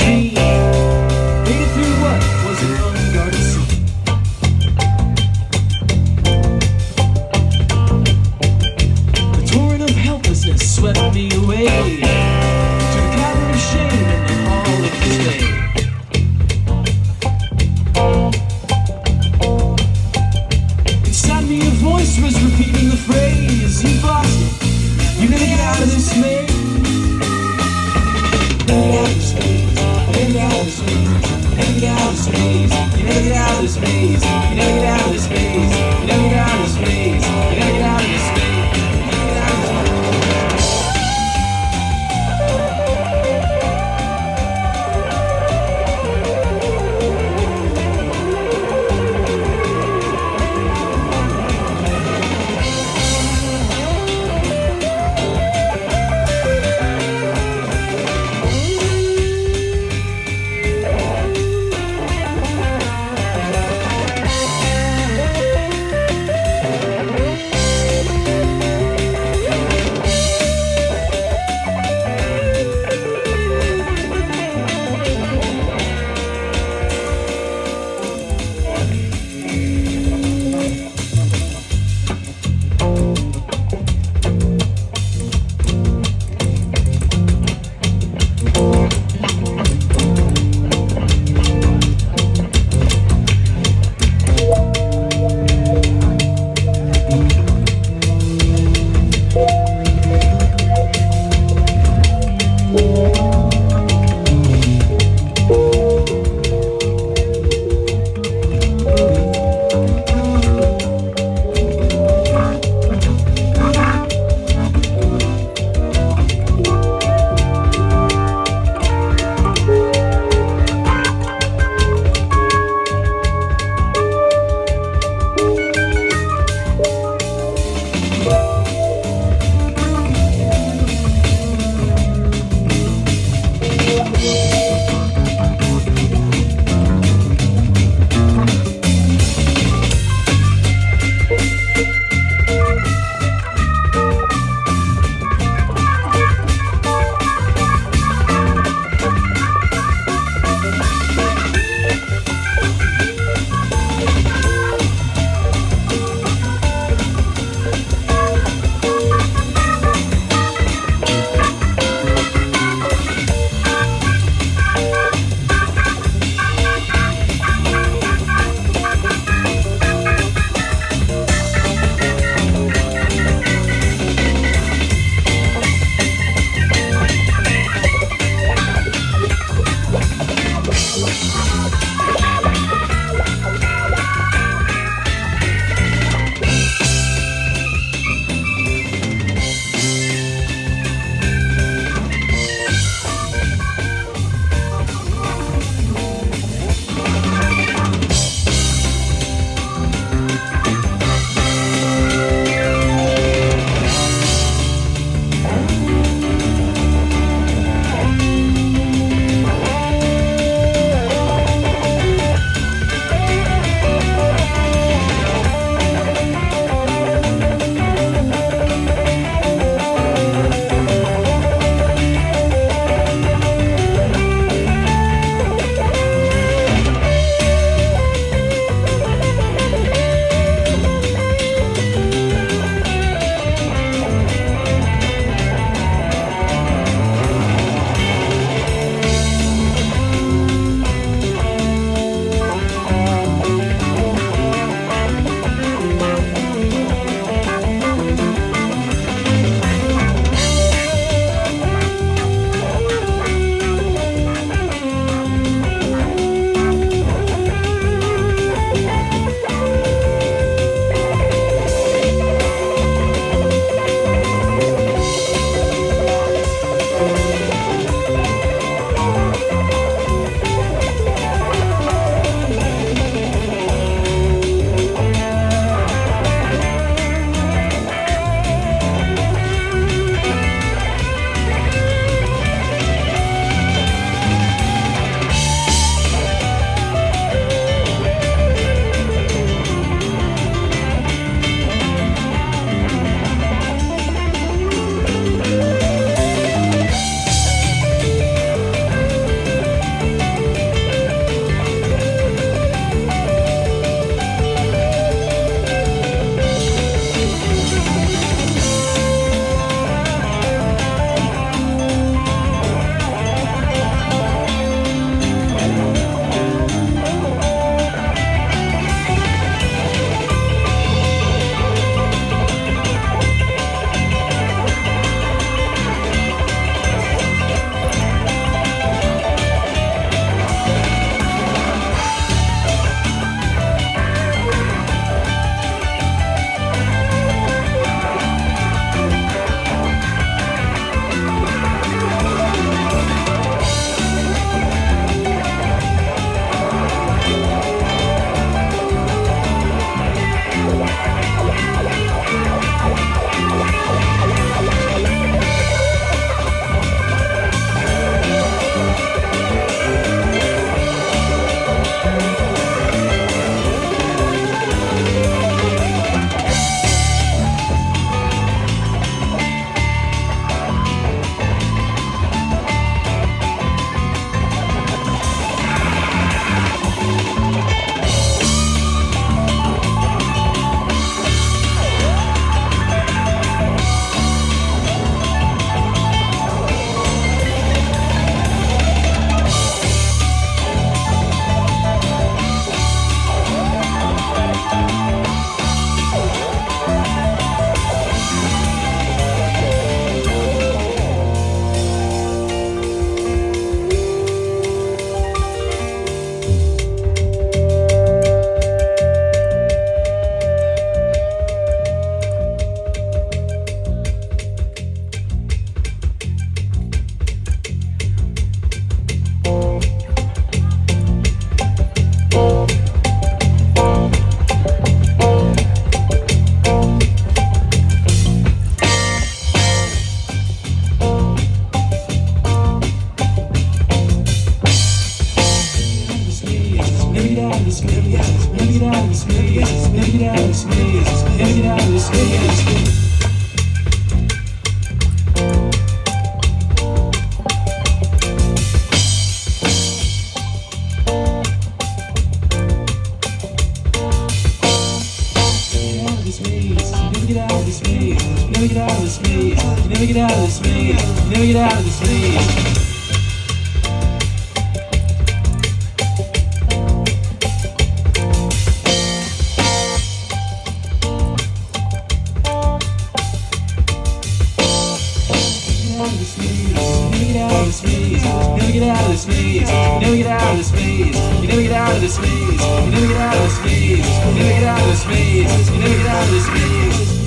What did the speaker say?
tree. Digging. The torrent of helplessness swept me away to the cavern of shame and the hall of dismay. was repeating the phrase You've lost you're gonna get out of this out of space. You never get out of space. You never get out of space. You never get out of space. You never get out of space. You never get out of this maze. You never get out of this maze.